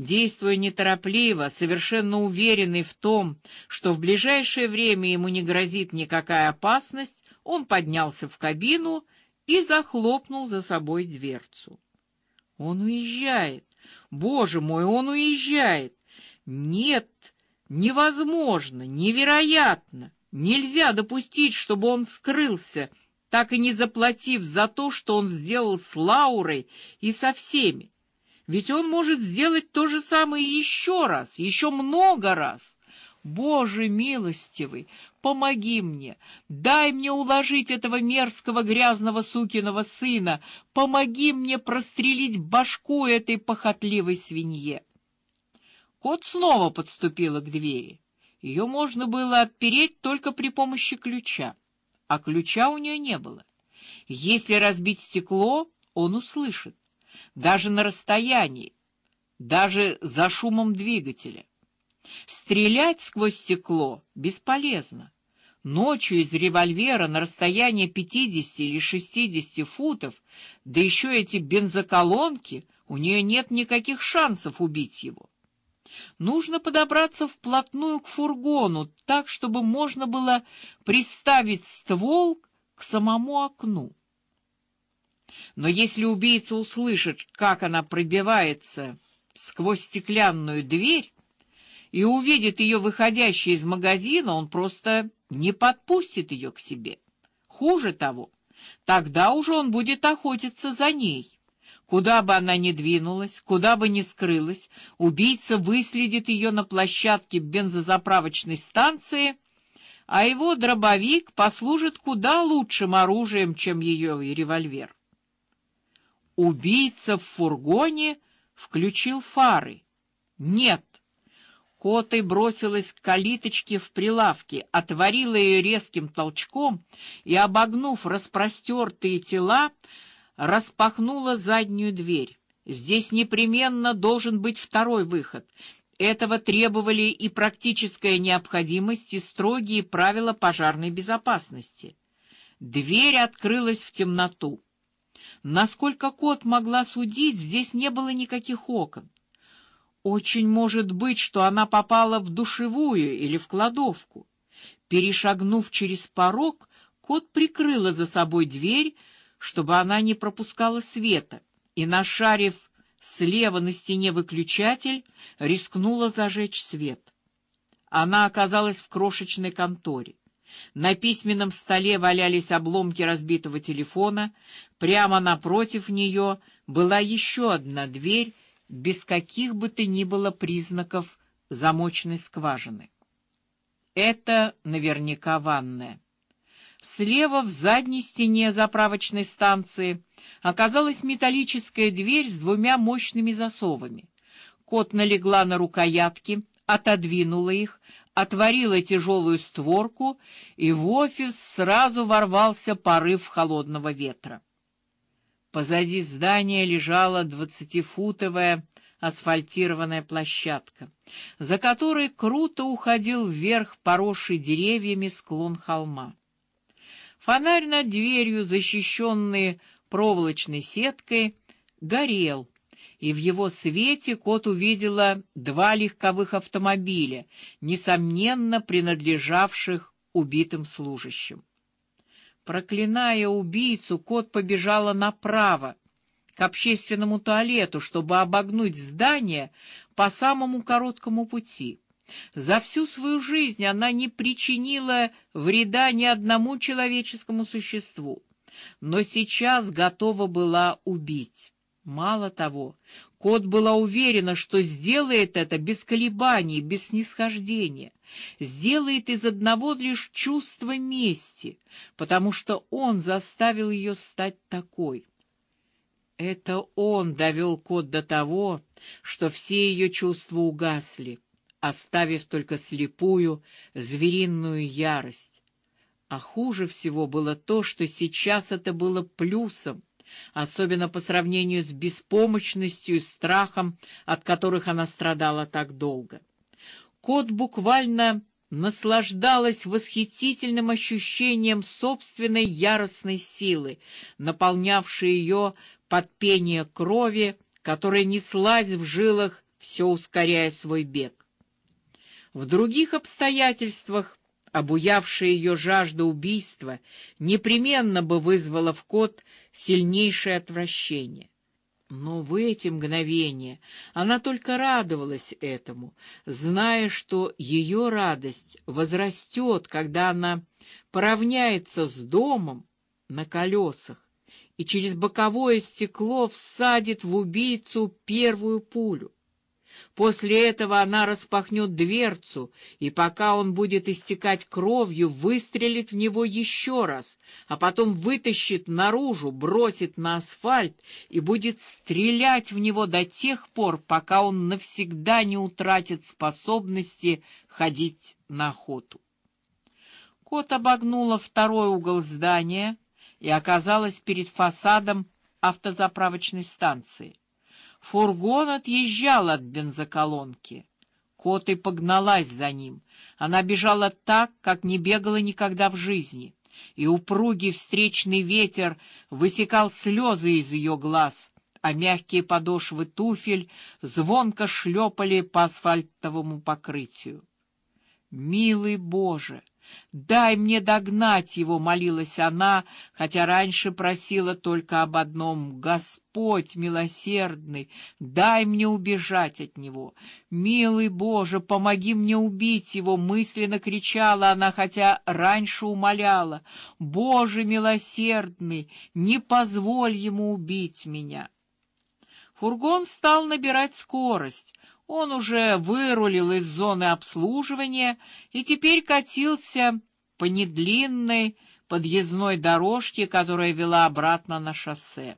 Действуя неторопливо, совершенно уверенный в том, что в ближайшее время ему не грозит никакая опасность, он поднялся в кабину и захлопнул за собой дверцу. Он уезжает. Боже мой, он уезжает. Нет, невозможно, невероятно. Нельзя допустить, чтобы он скрылся, так и не заплатив за то, что он сделал с Лаурой и со всеми. Ведь он может сделать то же самое еще раз, еще много раз. Боже милостивый, помоги мне, дай мне уложить этого мерзкого грязного сукиного сына, помоги мне прострелить башку этой похотливой свинье. Кот снова подступила к двери. Ее можно было отпереть только при помощи ключа, а ключа у нее не было. Если разбить стекло, он услышит, даже на расстоянии, даже за шумом двигателя. Стрелять сквозь стекло бесполезно. Ночью из револьвера на расстоянии 50 или 60 футов, да еще эти бензоколонки, у нее нет никаких шансов убить его. Нужно подобраться вплотную к фургону, так чтобы можно было приставить ствол к самому окну. Но если убийца услышит, как она пробивается сквозь стеклянную дверь, и увидит ее выходящей из магазина, он просто не подпустит ее к себе. Хуже того, тогда уже он будет охотиться за ней. Куда бы она ни двинулась, куда бы ни скрылась, убийца выследит ее на площадке бензозаправочной станции, а его дробовик послужит куда лучшим оружием, чем ее револьвер. Убийца в фургоне включил фары. Нет, Котой бросилась к калиточке в прилавке, отворила ее резким толчком и, обогнув распростертые тела, распахнула заднюю дверь. Здесь непременно должен быть второй выход. Этого требовали и практическая необходимость, и строгие правила пожарной безопасности. Дверь открылась в темноту. Насколько кот могла судить, здесь не было никаких окон. Очень может быть, что она попала в душевую или в кладовку. Перешагнув через порог, кот прикрыла за собой дверь, чтобы она не пропускала света, и нашарив слева на стене выключатель, рискнула зажечь свет. Она оказалась в крошечной конторе. На письменном столе валялись обломки разбитого телефона, прямо напротив нее была еще одна дверь без каких бы то ни было признаков замочной скважины. Это наверняка ванная. Слева в задней стене заправочной станции оказалась металлическая дверь с двумя мощными засовами. Кот налегла на рукоятки, отодвинула их, отворила тяжелую створку, и в офис сразу ворвался порыв холодного ветра. Позади здания лежала двадцатифутовая асфальтированная площадка, за которой круто уходил вверх поросший деревьями склон холма. Фонарь над дверью, защищенный проволочной сеткой, горел, и в его свете кот увидела два легковых автомобиля, несомненно принадлежавших убитым служащим. Проклиная убийцу, кот побежала направо к общественному туалету, чтобы обогнуть здание по самому короткому пути. За всю свою жизнь она не причинила вреда ни одному человеческому существу, но сейчас готова была убить. Мало того, кот была уверена, что сделает это без колебаний, без снисхождения сделает из одного лишь чувства мести, потому что он заставил ее стать такой. Это он довел кот до того, что все ее чувства угасли, оставив только слепую звериную ярость. А хуже всего было то, что сейчас это было плюсом, особенно по сравнению с беспомощностью и страхом, от которых она страдала так долго. Кот буквально наслаждалась восхитительным ощущением собственной яростной силы, наполнявшей ее под пение крови, которая неслась в жилах все ускоряя свой бег. В других обстоятельствах обуявшая ее жажда убийства непременно бы вызвала в кот сильнейшее отвращение. Но в эти мгновения она только радовалась этому, зная, что ее радость возрастет, когда она поравняется с домом на колесах и через боковое стекло всадит в убийцу первую пулю. После этого она распахнет дверцу, и пока он будет истекать кровью, выстрелит в него еще раз, а потом вытащит наружу, бросит на асфальт и будет стрелять в него до тех пор, пока он навсегда не утратит способности ходить на охоту. Кот обогнула второй угол здания и оказалась перед фасадом автозаправочной станции. Фургон отъезжал от бензоколонки. Коты погналась за ним. Она бежала так, как не бегала никогда в жизни, и упругий встречный ветер высекал слезы из ее глаз, а мягкие подошвы туфель звонко шлепали по асфальтовому покрытию. Милый Боже, Дай мне догнать его, молилась она, хотя раньше просила только об одном: Господь милосердный, дай мне убежать от него. Милый Боже, помоги мне убить его, мысленно кричала она, хотя раньше умоляла: Боже милосердный, не позволь ему убить меня. Фургон стал набирать скорость. Он уже вырулил из зоны обслуживания и теперь катился по недлинной подъездной дорожке, которая вела обратно на шоссе.